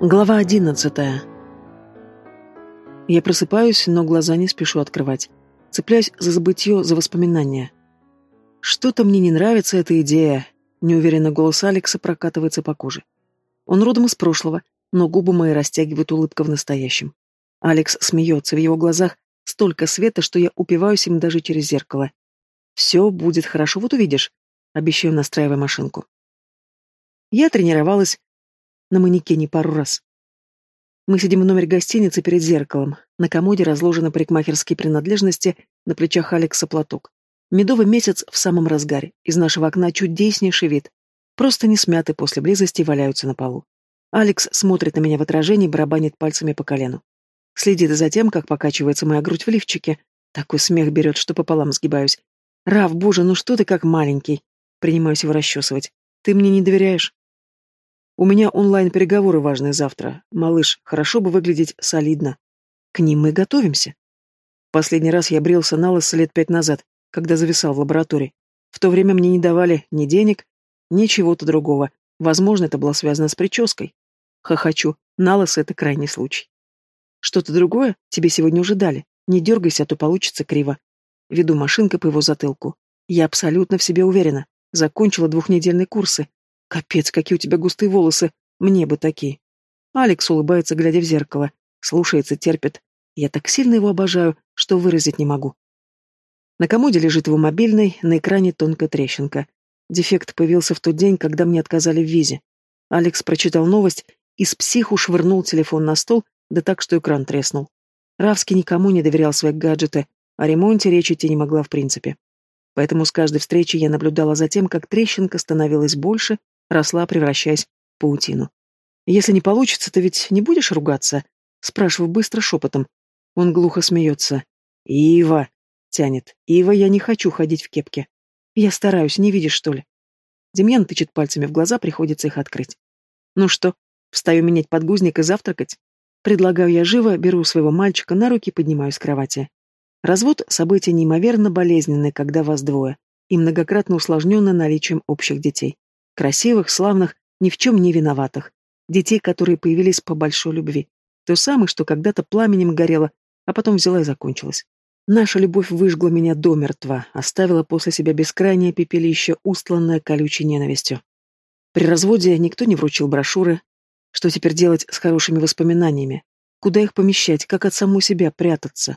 Глава одиннадцатая. Я просыпаюсь, но глаза не спешу открывать. Цепляюсь за забытье, за воспоминания. Что-то мне не нравится эта идея. Неуверенно голос Алекса прокатывается по коже. Он родом из прошлого, но губы мои растягивают улыбка в настоящем. Алекс смеется, в его глазах столько света, что я упиваюсь им даже через зеркало. Все будет хорошо, вот увидишь. Обещаю, настраивая машинку. Я тренировалась на манекене пару раз. Мы сидим в номере гостиницы перед зеркалом. На комоде разложены парикмахерские принадлежности, на плечах Алекса платок. Медовый месяц в самом разгаре. Из нашего окна чудеснейший вид. Просто не смяты после близости валяются на полу. Алекс смотрит на меня в отражении, барабанит пальцами по колену. Следит за тем, как покачивается моя грудь в лифчике. Такой смех берет, что пополам сгибаюсь. «Раф, боже, ну что ты как маленький?» Принимаюсь его расчесывать. «Ты мне не доверяешь?» У меня онлайн-переговоры важные завтра. Малыш, хорошо бы выглядеть солидно. К ним мы готовимся. Последний раз я брился на лысо лет пять назад, когда зависал в лаборатории. В то время мне не давали ни денег, ни чего-то другого. Возможно, это было связано с прической. Хохочу. На лысо это крайний случай. Что-то другое тебе сегодня уже дали. Не дергайся, а то получится криво. Веду машинкой по его затылку. Я абсолютно в себе уверена. Закончила двухнедельные курсы. Капец, какие у тебя густые волосы. Мне бы такие. Алекс улыбается, глядя в зеркало. Слушается, терпит. Я так сильно его обожаю, что выразить не могу. На комоде лежит его мобильный, на экране тонкая трещинка. Дефект появился в тот день, когда мне отказали в визе. Алекс прочитал новость и с психу швырнул телефон на стол, да так, что экран треснул. Равский никому не доверял свои гаджеты, о ремонте речи идти не могла в принципе. Поэтому с каждой встречи я наблюдала за тем, как трещинка становилась больше, росла, превращаясь в паутину. «Если не получится, ты ведь не будешь ругаться?» Спрашиваю быстро шепотом. Он глухо смеется. «Ива!» — тянет. «Ива, я не хочу ходить в кепке. Я стараюсь, не видишь, что ли?» Демьян тычет пальцами в глаза, приходится их открыть. «Ну что, встаю менять подгузник и завтракать?» Предлагаю я живо, беру своего мальчика на руки и поднимаюсь с кровати. Развод — событие неимоверно болезненное, когда вас двое, и многократно усложненное наличием общих детей. Красивых, славных, ни в чем не виноватых. Детей, которые появились по большой любви. То самое, что когда-то пламенем горело, а потом взяла и закончилась. Наша любовь выжгла меня до мертва, оставила после себя бескрайнее пепелище, устланное колючей ненавистью. При разводе никто не вручил брошюры. Что теперь делать с хорошими воспоминаниями? Куда их помещать, как от самой себя прятаться?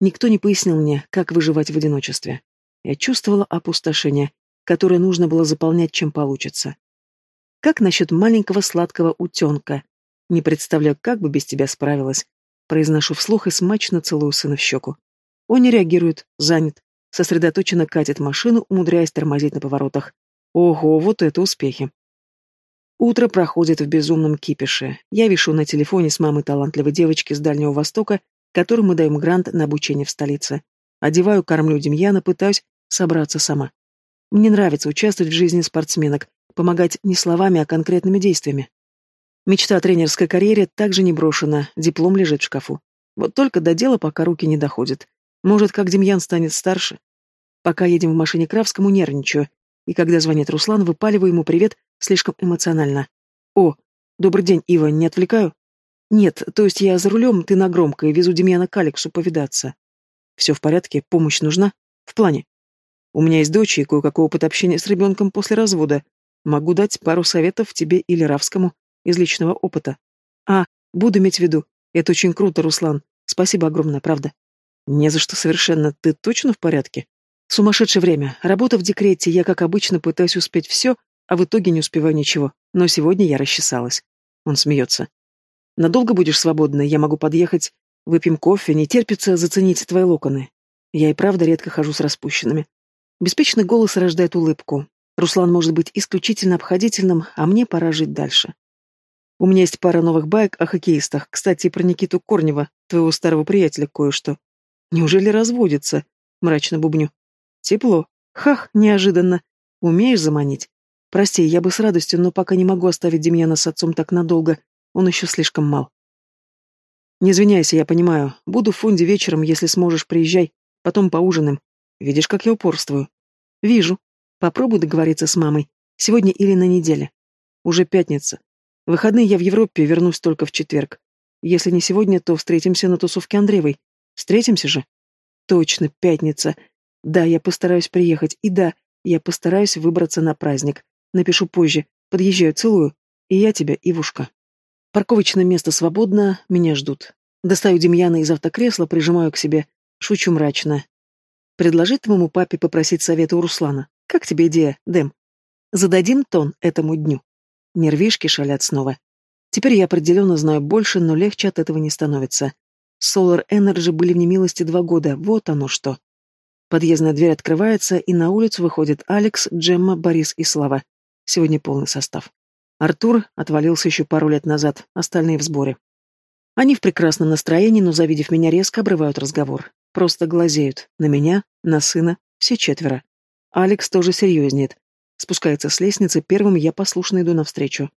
Никто не пояснил мне, как выживать в одиночестве. Я чувствовала опустошение, которое нужно было заполнять, чем получится. Как насчет маленького сладкого утенка? Не представляю, как бы без тебя справилась. Произношу вслух и смачно целую сына в щеку. Он не реагирует, занят, сосредоточенно катит машину, умудряясь тормозить на поворотах. Ого, вот это успехи. Утро проходит в безумном кипише. Я вишу на телефоне с мамой талантливой девочки с Дальнего Востока, которой мы даем грант на обучение в столице. Одеваю, кормлю Демьяна, пытаюсь собраться сама. Мне нравится участвовать в жизни спортсменок, помогать не словами, а конкретными действиями. Мечта о тренерской карьере также не брошена, диплом лежит в шкафу. Вот только до дела пока руки не доходят. Может, как Демьян станет старше. Пока едем в машине к Равскому, нервничаю. И когда звонит Руслан, выпаливаю ему привет слишком эмоционально. «О, добрый день, Ива, не отвлекаю?» «Нет, то есть я за рулем, ты на громкой, везу Демьяна к Алексу повидаться». «Все в порядке, помощь нужна?» «В плане?» У меня есть дочь и кое-какой опыт общения с ребенком после развода. Могу дать пару советов тебе или Равскому из личного опыта. А, буду иметь в виду. Это очень круто, Руслан. Спасибо огромное, правда. Не за что совершенно. Ты точно в порядке? Сумасшедшее время. Работа в декрете, я, как обычно, пытаюсь успеть все, а в итоге не успеваю ничего. Но сегодня я расчесалась. Он смеется. Надолго будешь свободна? Я могу подъехать. Выпьем кофе, не терпится заценить твои локоны. Я и правда редко хожу с распущенными. Беспечный голос рождает улыбку. Руслан может быть исключительно обходительным, а мне пора жить дальше. У меня есть пара новых баек о хоккеистах. Кстати, про Никиту Корнева, твоего старого приятеля, кое-что. Неужели разводится? Мрачно бубню. Тепло. Хах, неожиданно. Умеешь заманить? Прости, я бы с радостью, но пока не могу оставить Демьяна с отцом так надолго. Он еще слишком мал. Не извиняйся, я понимаю. Буду в фонде вечером, если сможешь, приезжай. Потом поужинаем. Видишь, как я упорствую? Вижу. Попробуй договориться с мамой. Сегодня или на неделе. Уже пятница. Выходные я в Европе, вернусь только в четверг. Если не сегодня, то встретимся на тусовке Андреевой. Встретимся же? Точно, пятница. Да, я постараюсь приехать. И да, я постараюсь выбраться на праздник. Напишу позже. Подъезжаю, целую. И я тебя, Ивушка. Парковочное место свободно, меня ждут. Достаю Демьяна из автокресла, прижимаю к себе. Шучу мрачно. Предложить твоему папе попросить совета у Руслана. Как тебе идея, Дэм? Зададим тон этому дню. Нервишки шалят снова. Теперь я определенно знаю больше, но легче от этого не становится. Solar Energy были в немилости два года, вот оно что. Подъездная дверь открывается, и на улицу выходят Алекс, Джемма, Борис и Слава. Сегодня полный состав. Артур отвалился еще пару лет назад, остальные в сборе. Они в прекрасном настроении, но, завидев меня, резко обрывают разговор. Просто глазеют. На меня, на сына, все четверо. Алекс тоже серьезнеет. Спускается с лестницы, первым я послушно иду навстречу.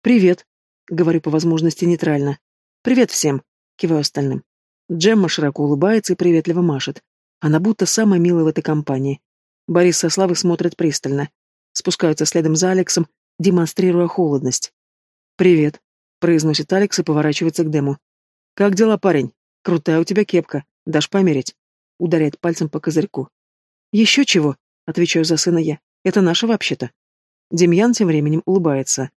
«Привет», — говорю по возможности нейтрально. «Привет всем», — киваю остальным. Джемма широко улыбается и приветливо машет. Она будто самая милая в этой компании. Борис со Славой смотрят пристально. Спускаются следом за Алексом, демонстрируя холодность. «Привет», — произносит Алекс и поворачивается к Дему. «Как дела, парень? Крутая у тебя кепка. Дашь померить?» Ударяет пальцем по козырьку. «Еще чего?» — отвечаю за сына я. Это наша вообще-то. Демьян тем временем улыбается.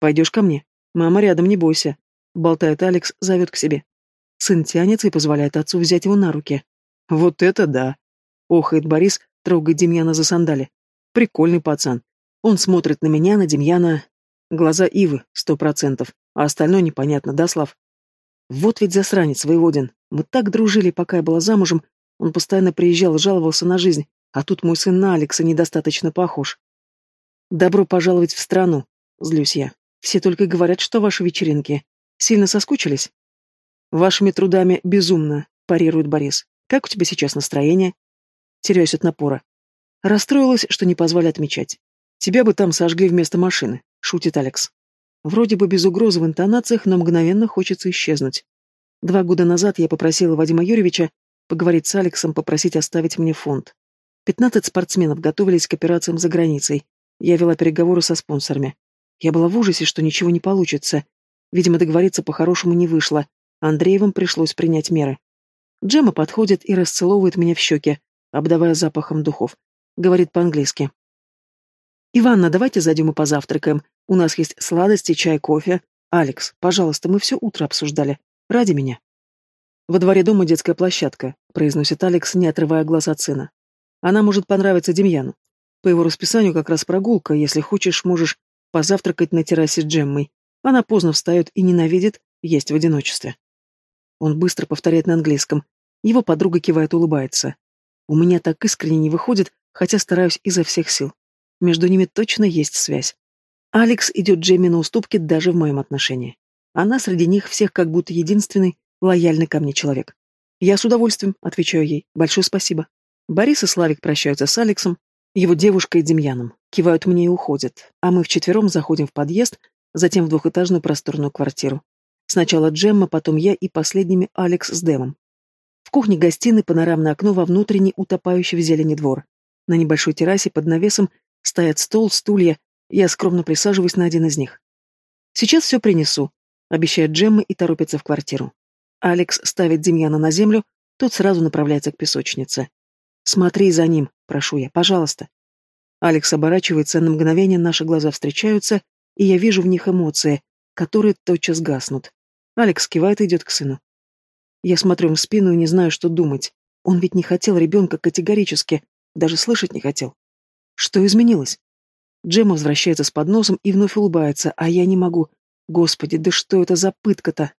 Пойдешь ко мне? Мама рядом, не бойся. Болтает Алекс, зовет к себе. Сын тянется и позволяет отцу взять его на руки. Вот это да! Охает Борис, трогает Демьяна за сандали. Прикольный пацан. Он смотрит на меня, на Демьяна. Глаза Ивы, сто процентов. А остальное непонятно, да, Слав? Вот ведь засранец воеводин. Мы так дружили, пока я была замужем. Он постоянно приезжал, жаловался на жизнь. А тут мой сын на Алекса недостаточно похож. Добро пожаловать в страну, злюсь я. Все только говорят, что ваши вечеринки. Сильно соскучились? Вашими трудами безумно, парирует Борис. Как у тебя сейчас настроение? Теряюсь от напора. Расстроилась, что не позвали отмечать. Тебя бы там сожгли вместо машины, шутит Алекс. Вроде бы без угрозы в интонациях, но мгновенно хочется исчезнуть. Два года назад я попросила Вадима Юрьевича поговорить с Алексом, попросить оставить мне фонд. Пятнадцать спортсменов готовились к операциям за границей. Я вела переговоры со спонсорами. Я была в ужасе, что ничего не получится. Видимо, договориться по-хорошему не вышло. Андреевым пришлось принять меры. Джема подходит и расцеловывает меня в щеки, обдавая запахом духов. Говорит по-английски. «Иванна, давайте зайдем и позавтракаем. У нас есть сладости, чай, кофе. Алекс, пожалуйста, мы все утро обсуждали. Ради меня». «Во дворе дома детская площадка», — произносит Алекс, не отрывая глаз от сына. Она может понравиться Демьяну. По его расписанию как раз прогулка, если хочешь, можешь позавтракать на террасе с Джеммой. Она поздно встает и ненавидит есть в одиночестве. Он быстро повторяет на английском. Его подруга кивает улыбается. У меня так искренне не выходит, хотя стараюсь изо всех сил. Между ними точно есть связь. Алекс идет Джемми на уступки даже в моем отношении. Она среди них всех как будто единственный, лояльный ко мне человек. Я с удовольствием, отвечаю ей. Большое спасибо. Борис и Славик прощаются с Алексом, его девушкой и Демьяном, кивают мне и уходят, а мы вчетвером заходим в подъезд, затем в двухэтажную просторную квартиру. Сначала Джемма, потом я и последними Алекс с Дэмом. В кухне-гостиной панорамное окно во внутренний утопающий в зелени двор. На небольшой террасе под навесом стоят стол, стулья, я скромно присаживаюсь на один из них. «Сейчас все принесу», — обещает Джемма и торопится в квартиру. Алекс ставит Демьяна на землю, тот сразу направляется к песочнице. Смотри за ним, прошу я, пожалуйста. Алекс оборачивается, на мгновение наши глаза встречаются, и я вижу в них эмоции, которые тотчас гаснут. Алекс кивает и идет к сыну. Я смотрю в спину и не знаю, что думать. Он ведь не хотел ребенка категорически, даже слышать не хотел. Что изменилось? Джема возвращается с подносом и вновь улыбается, а я не могу. Господи, да что это за пытка-то?